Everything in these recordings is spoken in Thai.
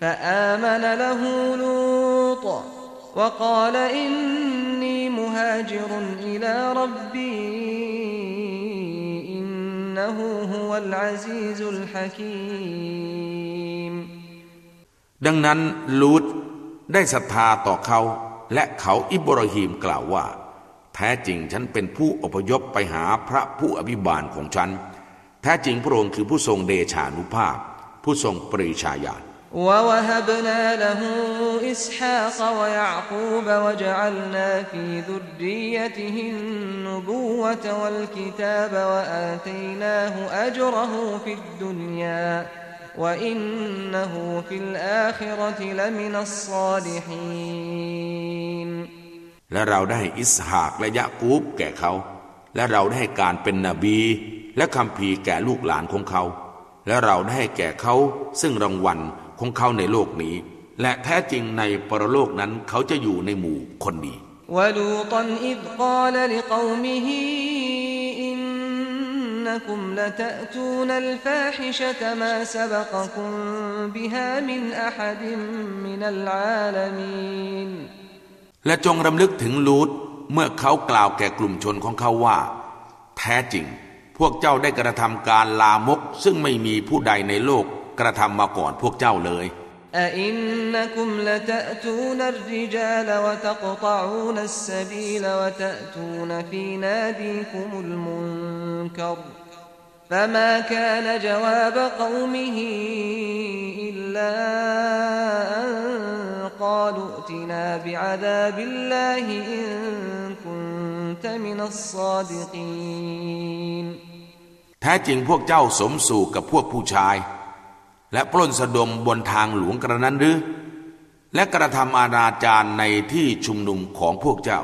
فآمن له لوط وقال إني مهاجر إلى ربي إنه هو العزيز الحكيم ดังนั้นลูตได้ศรัทธาต่อเขา และเขาอิบราฮิมกล่าวว่า แท้จริงฉันเป็นผู้อพยพไปหาพระผู้อภิบาลของฉัน แท้จริงพระองค์คือผู้ทรงเดชานุภาพ ผู้ทรงปริชาญาณ ووهبنا له إسحاق ويعقوب وجعلنا في ذريته النبوة والكتاب وآتيناه أجره في الدنيا وإنه في الآخرة لمن الصالحين และเราได้อิสหากและยะกูบแก่เขา และเราได้การเป็นนบี และคำพีแก่ลูกหลานของเขา และเราได้แก่เขาซึ่งรางวัล ของเขาในโลกนี้ และแท้จริงในปรโลกนั้นเขาจะอยู่ในหมู่คนดีวลูตันอิดกาลลิกวมิฮีอินนักุมลตะตูนัลฟาฮิชะตมาสบกคุมบิฮามินอะฮัดมินัลอาลามีนและจงรำลึกถึงลูตเมื่อเขากล่าวแก่กลุ่มชนของเขาว่า แท้จริง พวกเจ้าได้กระทำการลามกซึ่งไม่มีผู้ใดในโลก กระทำมาก่อนพวกเจ้าเลย أئنكم لتأتون الرجال وتقطعون السبيل وتأتون في ناديكم المنكر فما كان جواب قومه إلا أن قالوا ائتنا بعذاب الله إن كنت من الصادقين แท้จริงพวกเจ้าสมสู่กับพวกผู้ชาย และปล้นสะดมบนทางหลวงกระนั้นหรือ และกระทำอาณาจารในที่ชุมนุมของพวกเจ้า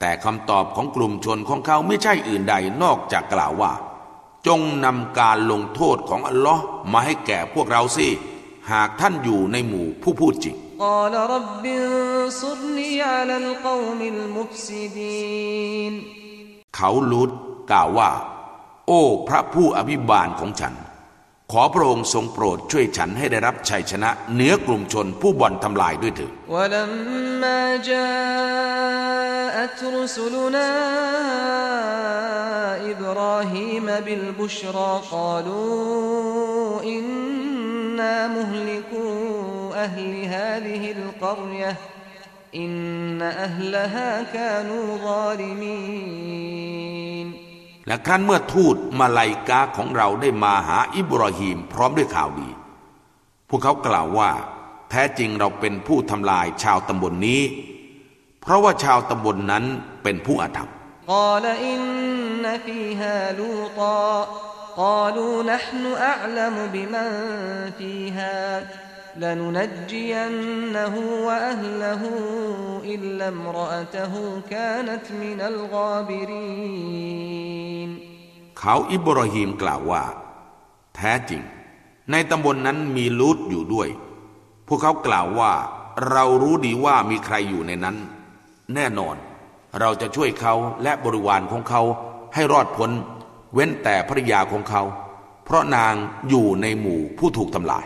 แต่คำตอบของกลุ่มชนของเขาไม่ใช่อื่นใดนอกจากกล่าวว่า จงนำการลงโทษของอัลลอฮ์มาให้แก่พวกเราสิ หากท่านอยู่ในหมู่ผู้พูดจริงเขาลุดกล่าวว่า โอ้ พระผู้อภิบาลของฉัน ขอพระองค์ทรงโปรดช่วยฉันให้ได้รับชัยชนะเหนือกลุ่มชนผู้บ่อนทำลายด้วยเถิดอินนัลฮะกานูซาลิมี และครั้นเมื่อทูตมาลายกาของเราได้มาหาอิบราฮิมพร้อมด้วยข่าวดี พวกเขากล่าวว่า แท้จริงเราเป็นผู้ทำลายชาวตำบลนนี้ เพราะว่าชาวตำบลนนั้นเป็นผู้อาธรรมกล่าว قالوا نحن أعلم بمن فيها لننجينه وأهله إلا امرأته كانت من الغابرين เขาอิบราฮิมกล่าวว่า แท้จริง ในตำบลนนั้นมีลูตอยู่ด้วย พวกเขากล่าวว่า เรารู้ดีว่ามีใครอยู่ในนั้น แน่นอน เราจะช่วยเขาและบริวารของเขาให้รอดพ้น เว้นแต่ภรยาของเขา เพราะนางอยู่ในหมู่ผู้ถูกทำลาย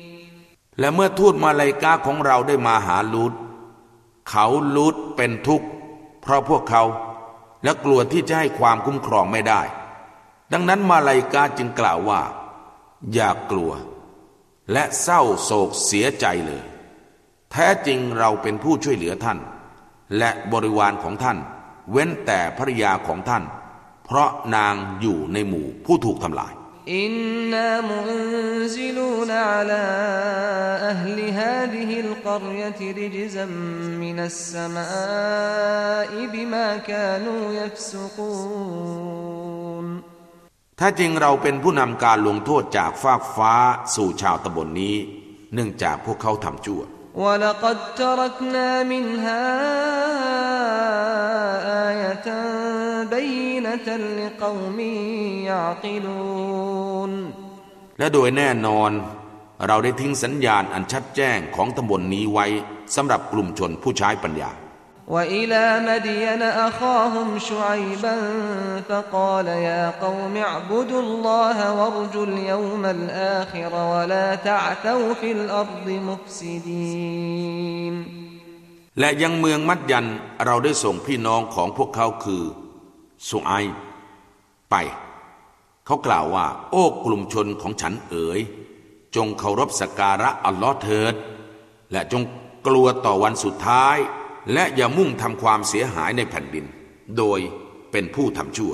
และเมื่อทูตมาลายกาของเราได้มาหาลูตเขาลูตเป็นทุกข์ เพราะพวกเขาและกลัวที่จะให้ความคุ้มครองไม่ได้ ดังนั้นมาลายกาจึงกล่าวว่า อย่ากกลัว และเศร้าโศกเสียใจเลย แท้จริงเราเป็นผู้ช่วยเหลือท่าน และบริวารของท่าน เว้นแต่ภรยาของท่าน เพราะนางอยู่ในหมู่ผู้ถูกทำลาย إنا منزلون على أهل هذه القرية رجزا من السماء بما كانوا يفسقون ถ้าจริงเราเป็นผู้นำการลงโทษจากฟากฟ้าสู่ชาวตำบลนนี้ เนื่องจากพวกเขาทำชั่ว ولقد تركنا منها آية بينة لقوم يعقلون และโดยแน่นอน เราได้ทิ้งสัญญาณอันชัดแจ้งของตำบลนนี้ไว้สำหรับกลุ่มชนผู้ใช้ปัญญา وإلى مدين أخاهم شعيبا فقال يا قوم اعبدوا الله وارجوا اليوم الآخر ولا تعثوا في الأرض مفسدين และยังเมืองมัดยันเราได้ส่งพี่น้องของพวกเขาคือ สุไอไป เขากล่าวว่า โอ้กลุ่มชนของฉันเอ๋ย จงเคารพสกการะอัลลอฮ์เถิด และจงกลัวต่อวันสุดท้าย และอย่ามุ่งทำความเสียหายในแผ่นดิน โดยเป็นผู้ทำชั่ว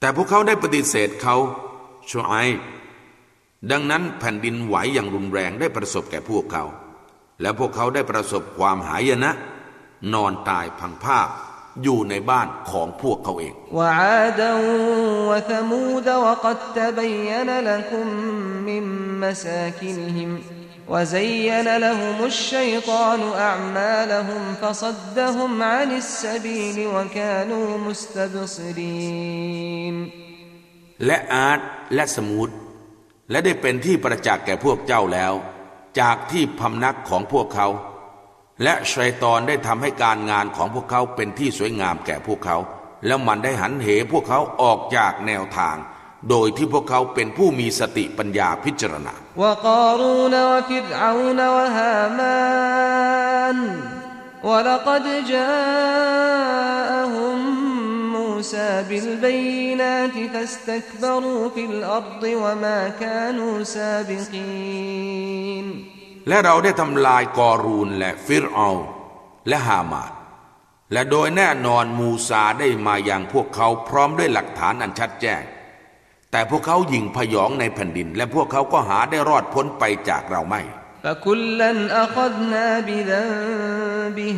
แต่พวกเขาได้ปฏิเสธเขาชัวไอ ดังนั้นแผ่นดินไหวอย่างรุนแรงได้ประสบแก่พวกเขา และพวกเขาได้ประสบความหายนะ นอนตายพังภาพอยู่ในบ้านของพวกเขาเอง وعادا وثمود وقد تبين لكم من مساكنهم وزين لهم الشيطان أعمالهم فصدهم عن السبيل وكانوا مستبصرين และอาร์ตและสมูท และได้เป็นที่ประจักษ์แก่พวกเจ้าแล้ว จากที่พำนักของพวกเขา และชัยตอนได้ทำให้การงานของพวกเขาเป็นที่สวยงามแก่พวกเขา แล้วมันได้หันเหพวกเขาออกจากแนวทาง โดยที่พวกเขาเป็นผู้มีสติปัญญาพิจารณา وقارون وفرعون وهامان ولقد جاءهم موسى بالبينات فاستكبروا في الأرض وما كانوا سابقين และเราได้ทำลายกอรูนและฟิรเอาและฮามานและโดยแน่นอนมูซาได้มาอย่างพวกเขาพร้อมด้วยหลักฐานอันชัดแจ้ง แต่พวกเขาหยิ่งพยองในแผ่นดิน และพวกเขาก็หาได้รอดพ้นไปจากเราไม่ فكلا أخذنا بذنبه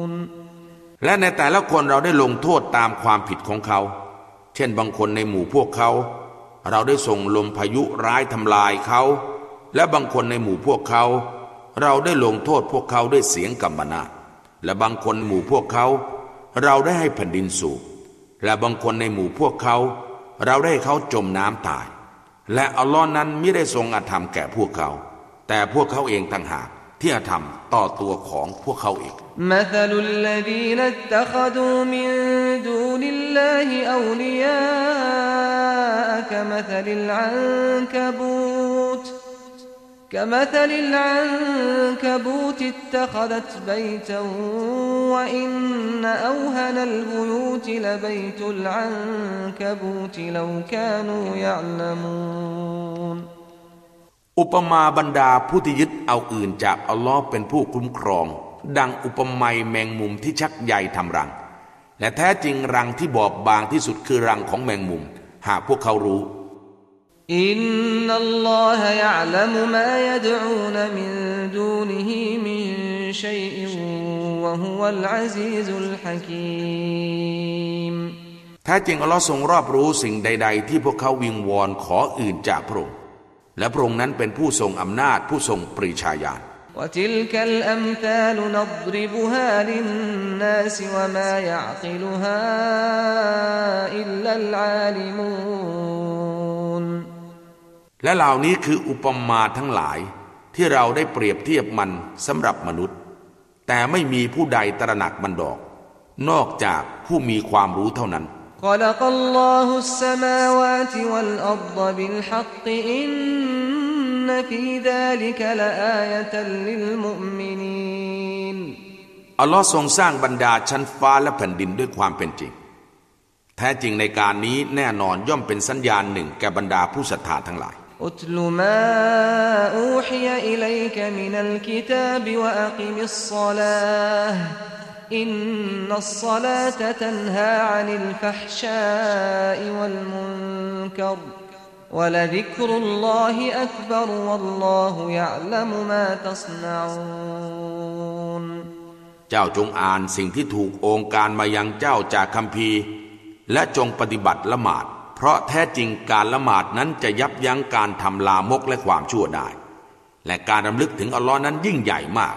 และในแต่ละคนเราได้ลงโทษตามความผิดของเขา เช่นบางคนในหมู่พวกเขา เราได้ส่งลมพายุร้ายทำลายเขา และบางคนในหมู่พวกเขา เราได้ลงโทษพวกเขาด้วยเสียงกัมบนาและบางคนหมู่พวกเขา เราได้ให้แผ่นดินสูบและบางคนในหมู่พวกเขา เราได้ให้เขาจมน้ำตาย และอัลลอฮ์นั้นไม่ได้ทรงอาธรรมแก่พวกเขา แต่พวกเขาเองต่างหากที่อาธรรมต่อตัวของพวกเขาเอง مثل الذين اتخذوا من دون الله أولياء كمثل العنكبوت كمثل العنكبوت اتخذت بيتا وإن أوهن البيوت لبيت العنكبوت لو كانوا يعلمون อุปมาบรรดาผู้ที่ยึดเอาอื่นจากอัลลอฮ์เป็นผู้คุ้มครอง ดังอุปมาแมงมุมที่ชักใยทำรัง และแท้จริงรังที่บอบบางที่สุดคือรังของแมงมุม หากพวกเขารู้อินนัลลอฮะยะลัมมายดูนมินดูนิฮิมินชัยอินวะฮุวัลอาซีซุลฮะกีมแท้จริงอัลลอฮ์ทรงรอบรู้สิ่งใด ๆ ที่พวกเขาวิงวอนขออื่นจากพระองค์และพระองค์นั้นเป็นผู้ทรงอำนาจผู้ทรงปริชาญาณ وتلك الأمثال نضربها للناس وما يعقلها إلا العالمون และเหล่านี้คืออุปมาทั้งหลายที่เราได้เปรียบเทียบมันสำหรับมนุษย์ แต่ไม่มีผู้ใดตระหนักมันดอก นอกจากผู้มีความรู้เท่านั้น خلق الله السماوات والأرض بالحق إن في ذلك لآية للمؤمنين อัลลอฮ์ทรงสร้างบรรดาชั้นฟ้าและแผ่นดินด้วยความเป็นจริง แท้จริงในการนี้แน่นอนย่อมเป็นสัญญาณหนึ่งแก่บรรดาผู้ศรัทธาทั้งหลาย أتل ما أوحي إليك من الكتاب وأقم الصلاة إن الصلاة تنهى عن الفحشاء والمنكر ولذكر الله أكبر والله يعلم ما تصنعون เจ้าจงอ่านสิ่งที่ถูกองค์การมายังเจ้าจากคำพีร์และจงปฏิบัติละหมาด เพราะแท้จริงการละหมาดนั้นจะยับยั้งการทำลามกและความชั่วได้ และการรำลึกถึงอัลลอฮ์นั้นยิ่งใหญ่มาก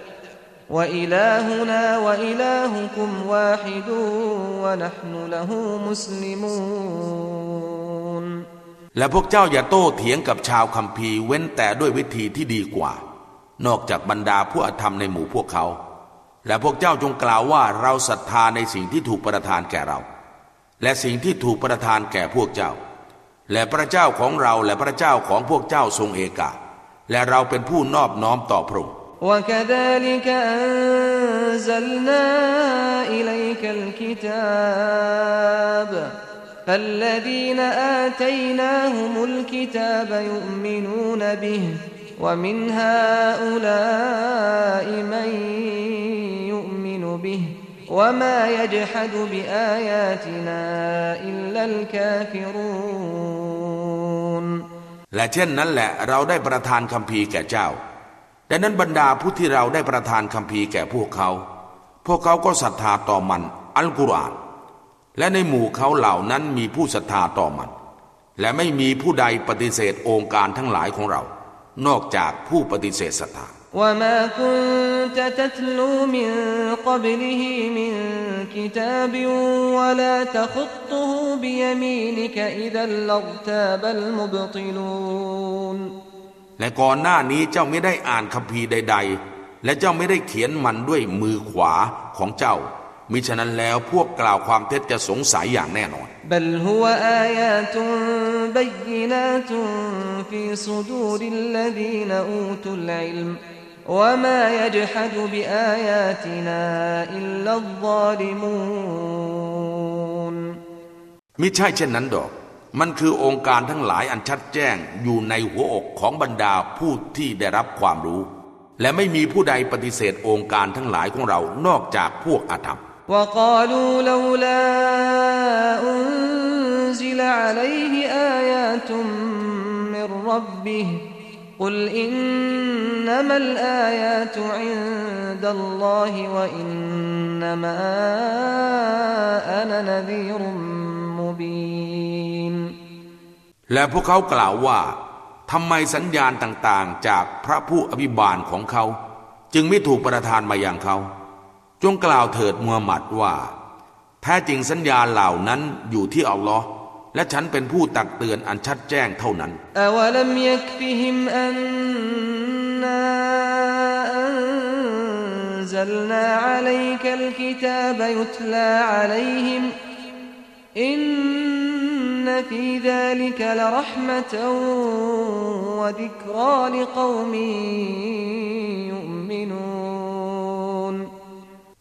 وإلهنا وإلهكم واحد ونحن له مسلمون และพวกเจ้าอย่าโต้เถียงกับชาวคัมภีร์เว้นแต่ด้วยวิธีที่ดีกว่า นอกจากบรรดาผู้อธรรมในหมู่พวกเขา และพวกเจ้าจงกล่าวว่าเราศรัทธาในสิ่งที่ถูกประทานแก่เรา และสิ่งที่ถูกประทานแก่พวกเจ้า และพระเจ้าของเราและพระเจ้าของพวกเจ้าทรงเอกาและเราเป็นผู้นอบน้อมต่อพระองค์ وكذلك أنزلنا إليك الكتاب فالذين آتيناهم الكتاب يؤمنون به ومن هؤلاء من يؤمن به وما يجحد بآياتنا إلا الكافرون และเช่นนั้นแหละเราได้ประทานคำพีร์แก่เจ้า ดังนั้นบรรดาผู้ที่เราได้ประทานคำพีร์แก่พวกเขา พวกเขาก็ศรัทธาต่อมัน อัลกุรอาน และในหมู่เขาเหล่านั้นมีผู้ศรัทธาต่อมัน และไม่มีผู้ใดปฏิเสธองค์การทั้งหลายของเรา นอกจากผู้ปฏิเสธศรัทธา وما كنت تتلو من قبله من كتاب ولا تخطه بيمينك إذا لارتاب المبطلون และก่อนหน้านี้เจ้าไม่ได้อ่านคัมภีร์ใด ๆ และเจ้าไม่ได้เขียนมันด้วยมือขวาของเจ้า มิฉะนั้นแล้วพวกกล่าวความเท็จจะสงสัยอย่างแน่นอนมิใช่เช่นนั้นดอก มันคือองค์การทั้งหลายอันชัดแจ้งอยู่ในหัวอกของบรรดาผู้ที่ได้รับความรู้ และไม่มีผู้ใดปฏิเสธองค์การทั้งหลายของเรานอกจากพวกอาธรรม وقالوا لولا أنزل عليه آيات من ربه قل إنما الآيات عند الله وإنما أنا نذير مبين และพวกเขากล่าวว่าทำไมสัญญาณต่างๆ จากพระผู้อภิบาลของเขา จึงไม่ถูกประทานมาอย่างเขา จงกล่าวเถิดมูฮัมหมัดว่า แท้จริงสัญญาเหล่านั้นอยู่ที่อัลลอฮ์และฉันเป็นผู้ตักเตือนอันชัดแจ้งเท่านั้นออน في ذلك لرحمة وذكرى لقوم يؤمنون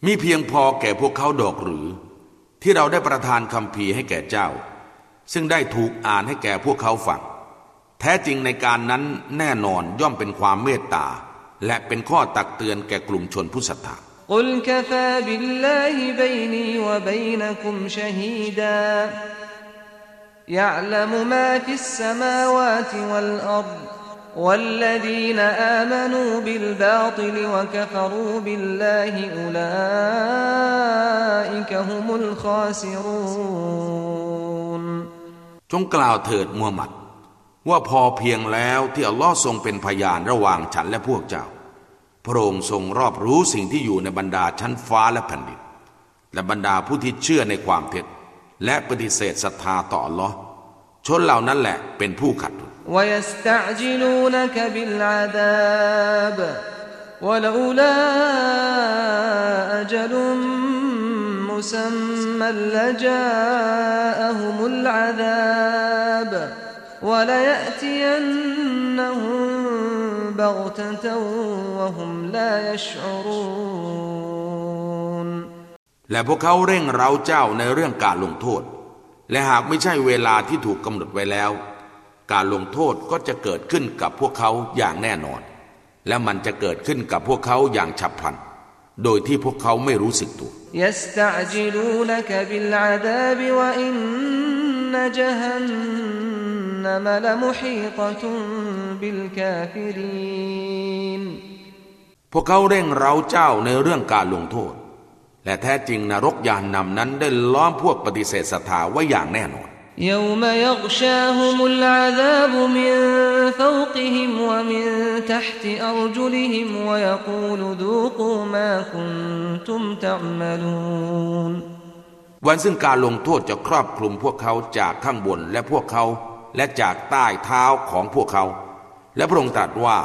มีเพียงพอแก่พวกเขาดอกหรือ ที่เราได้ประทานคำพีร์ให้แก่เจ้า ซึ่งได้ถูกอ่านให้แก่พวกเขาฟัง แท้จริงในการนั้นแน่นอนย่อมเป็นความเมตตา และเป็นข้อตักเตือนแก่กลุ่มชนผู้ศรัทธา قل كفى بالله بيني وبينكم شهيدا يعلم ما في السماوات والأرض والذين آمنوا بالباطل وكفروا بالله أولئك هم الخاسرون จงกล่าวเถิดมูฮัมหมัด ว่าพอเพียงแล้วที่อัลลอฮ์ทรงเป็นพยานระหว่างฉันและพวกเจ้า พระองค์ทรงรอบรู้สิ่งที่อยู่ในบรรดาชั้นฟ้าและแผ่นดิน และบรรดาผู้ที่เชื่อในความเท็จ และปฏิเสธศรัทธาต่ออัลลอฮ์ ชนเหล่านั้นแหละเป็นผู้ขัด ويستعجلونك بالعذاب ولولا أجل مسمى لجاءهم العذاب وليأتينهم بغتة وهم لا يشعرون และพวกเขาเร่งเร้าเจ้าในเรื่องการลงโทษ และหากไม่ใช่เวลาที่ถูกกำหนดไว้แล้ว การลงโทษก็จะเกิดขึ้นกับพวกเขาอย่างแน่นอน และมันจะเกิดขึ้นกับพวกเขาอย่างฉับพลัน โดยที่พวกเขาไม่รู้สึกตัวพวกเขาเร่งเร้าเจ้าในเรื่องการลงโทษ และแท้จริงนรกยานนำนั้นได้ล้อมพวกปฏิเสธศรัทธาไว้อย่างแน่นอน يوم يغشاهم العذاب من فوقهم ومن تحت أرجلهم ويقول ذوقوا ما كنتم تعملون วันซึ่งการลงโทษจะครอบคลุมพวกเขาจากข้างบนและพวกเขาและจากใต้เท้าของพวกเขา และพระองค์ตรัสว่า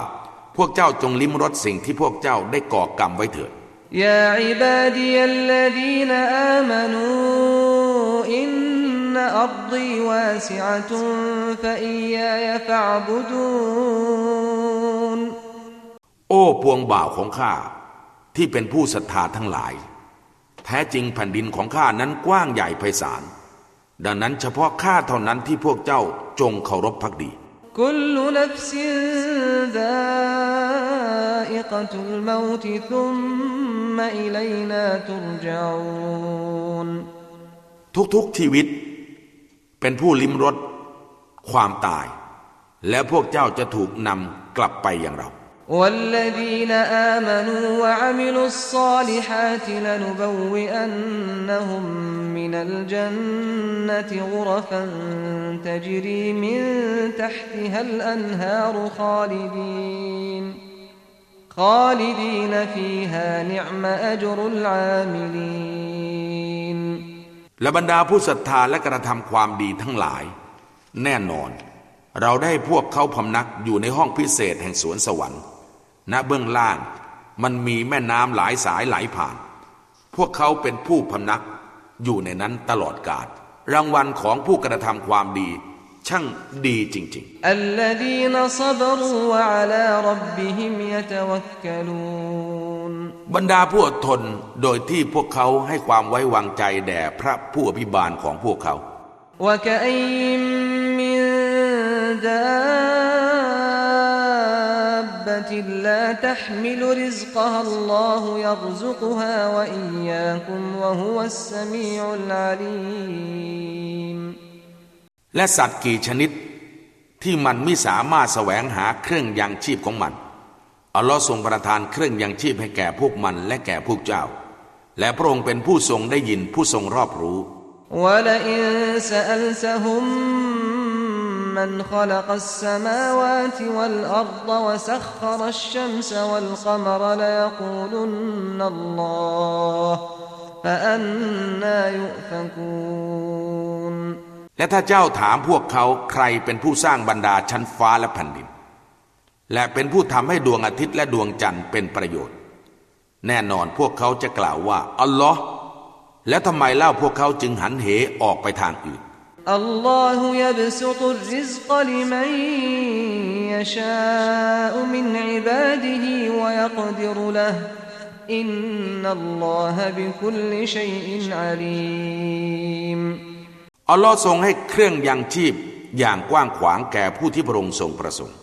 พวกเจ้าจงลิ้มรสสิ่งที่พวกเจ้าได้ก่อกรรมไว้เถิด يا عبادي الذين آمنوا إن أرضي واسعة فإياي فاعبدون โอ้พวงบ่าวของข้าที่เป็นผู้ศรัทธาทั้งหลาย แท้จริงแผ่นดินของข้านั้นกว้างใหญ่ไพศาล ดังนั้นเฉพาะข้าเท่านั้นที่พวกเจ้าจงเคารพพักดี كل نفس ذائقة الموت ثم إلينا ترجعون ทุกๆชีวิต เป็นผู้ลิ้มรสความตาย และพวกเจ้าจะถูกนำกลับไปอย่างเรา والذين آمنوا وعملوا الصالحات لنبوئنهم من الجنة غرفا تجري من تحتها الأنهار خالدين خالدين فيها نعم أجر العاملين และบรรดาผู้ศรัทธาและกระทำความดีทั้งหลาย แน่นอน เราได้พวกเขาพำนักอยู่ในห้องพิเศษแห่งสวนสวรรค์ ณเบื้องล่างมันมีแม่น้ำหลายสายไหลผ่าน พวกเขาเป็นผู้พำนักอยู่ในนั้นตลอดกาลรางวัลของผู้กระทำความดี ช่างดีจริง الذين صبروا وعلى ربهم يتوكلون ๆ บรรดาผู้อดทนโดยที่พวกเขาให้ความไว้วางใจแด่พระผู้อภิบาลของพวกเขา وكأين من دابة لا تحمل رزقها الله يرزقها وإياكم وهو السميع العليم และสัตว์กี่ชนิดที่มันไม่สามารถแสวงหาเครื่องยังชีพของมัน อัลลอฮ์ทรงประทานเครื่องยังชีพให้แก่พวกมันและแก่พวกเจ้า และพระองค์เป็นผู้ทรงได้ยินผู้ทรงรอบรู้ ولئن سألتهم من خلق السماوات والأرض وسخر الشمس والقمر ليقولن الله فأنا يؤفكون และถ้าเจ้าถามพวกเขาใครเป็นผู้สร้างบรรดาชั้นฟ้าและแผ่นดิน และเป็นผู้ทำให้ดวงอาทิตย์และดวงจันทร์เป็นประโยชน์ แน่นอนพวกเขาจะกล่าวว่า อัลลอฮ์แล้วทำไมเล่าพวกเขาจึงหันเหออกไปทางอื่น الله يبسط الرزق لمن يشاء من عباده ويقدر له إن الله بكل شيء عليم อัลลอฮ์ทรงให้เครื่องยังชีพอย่างกว้างขวางแก่ผู้ที่พระองค์ทรงประสงค์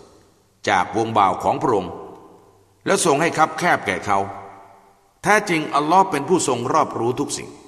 จากวงบ่าวของพระองค์ และทรงให้คับแคบแก่เขา แท้จริงอัลลอฮ์เป็นผู้ทรงรอบรู้ทุกสิ่ง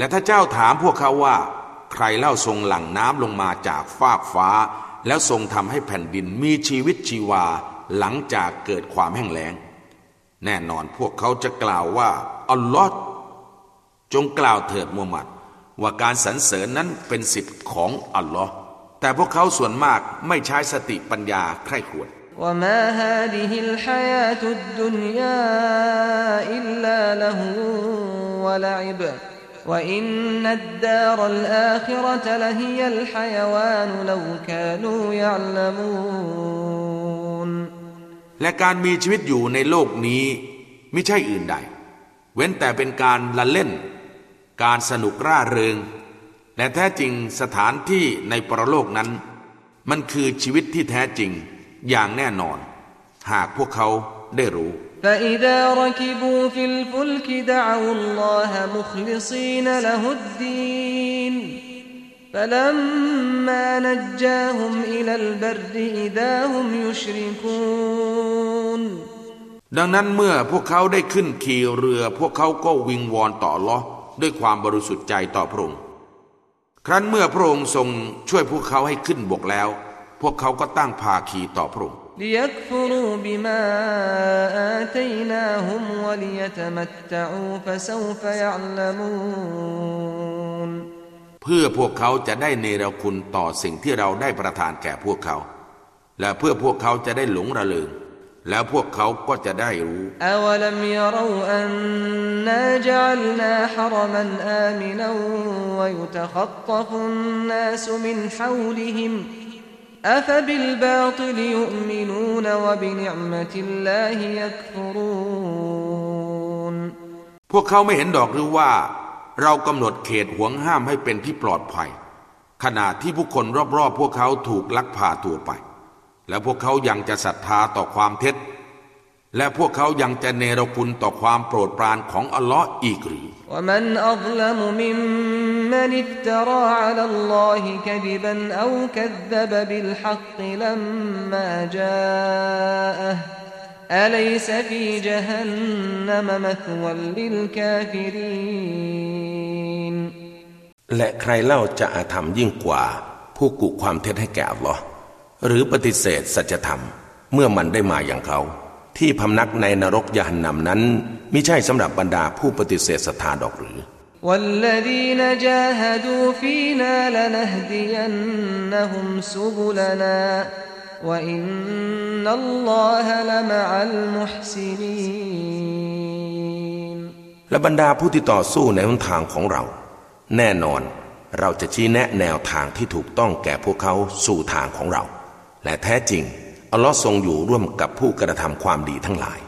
และถ้าเจ้าถามพวกเขาว่า ใครเล่าทรงหลั่งน้ำลงมาจากฟากฟ้า แล้วทรงทำให้แผ่นดินมีชีวิตชีวาหลังจากเกิดความแห้งแล้ง แน่นอนพวกเขาจะกล่าวว่าอัลลอฮ์จงกล่าวเถิดมูฮัมหมัด ว่าการสรรเสริญนั้นเป็นสิทธิ์ของอัลลอฮ์แต่พวกเขาส่วนมากไม่ใช้สติปัญญาใคร่ครวญ وما هذه الحياة الدنيا إلا له ولعب وإن الدار الآخرة لهي الحيوان لو كانوا يعلمون และการมีชีวิตอยู่ในโลกนี้ไม่ใช่อื่นใด เว้นแต่เป็นการละเล่น การสนุกร่าเริง และแท้จริงสถานที่ในปรโลกนั้น มันคือชีวิตที่แท้จริงอย่างแน่นอน หากพวกเขาได้รู้ فإذا ركبوا في الفلك دعوا الله مخلصين له الدين فلما نجاهم إلى البر إذا هم يشركون ดังนั้นเมื่อพวกเขาได้ขึ้นขี่เรือ พวกเขาก็วิงวอนต่อลอด้วยความบริสุทธิ์ใจต่อพระองค์ ครั้นเมื่อพระองค์ทรงช่วยพวกเขาให้ขึ้นบกแล้ว พวกเขาก็ตั้งภาคีต่อพระองค์ ليكفروا بما آتيناهم وليتمتعوا فسوف يعلمون เพื่อพวกเขาจะได้เนรคุณต่อสิ่งที่เราได้ประทานแก่พวกเขา และเพื่อพวกเขาจะได้หลงระเริง แล้วพวกเขาก็จะได้รู้ أولم يروا أنا جعلنا حرما آمنا ويتخطف الناس من حولهم أفبالباطل يؤمنون وبنعمة الله يكفرون พวกเขาไม่เห็นดอกหรือว่า เรากำหนดเขตห่วงห้ามให้เป็นที่ปลอดภัย ขณะที่ผู้คนรอบๆ พวกเขาถูกลักพาตัวไป และพวกเขายังจะศรัทธาต่อความเท็จ และพวกเขายังจะเนรคุณต่อความโปรดปรานของอัลลอฮ์อีกหรือและใครเล่าจะอาธรรมยิ่งกว่า ผู้กุความเท็จให้แก่อัลลอฮ์หรือปฏิเสธสัจธรรม เมื่อมันได้มาอย่างเขา ที่พำนักในนรกยานนำนั้นมิใช่สำหรับบรรดาผู้ปฏิเสธศรัทธาดอกหรือ والذين جاهدوا فينا لنهدينهم سبلنا وإن الله لمع المحسنين และบรรดาผู้ที่ต่อสู้ในหนทางของเรา แน่นอนเราจะชี้แนะแนวทางที่ถูกต้องแก่พวกเขาสู่ทางของเรา และแท้จริง อัลลอฮ์ทรงอยู่ร่วมกับผู้กระทำความดีทั้งหลาย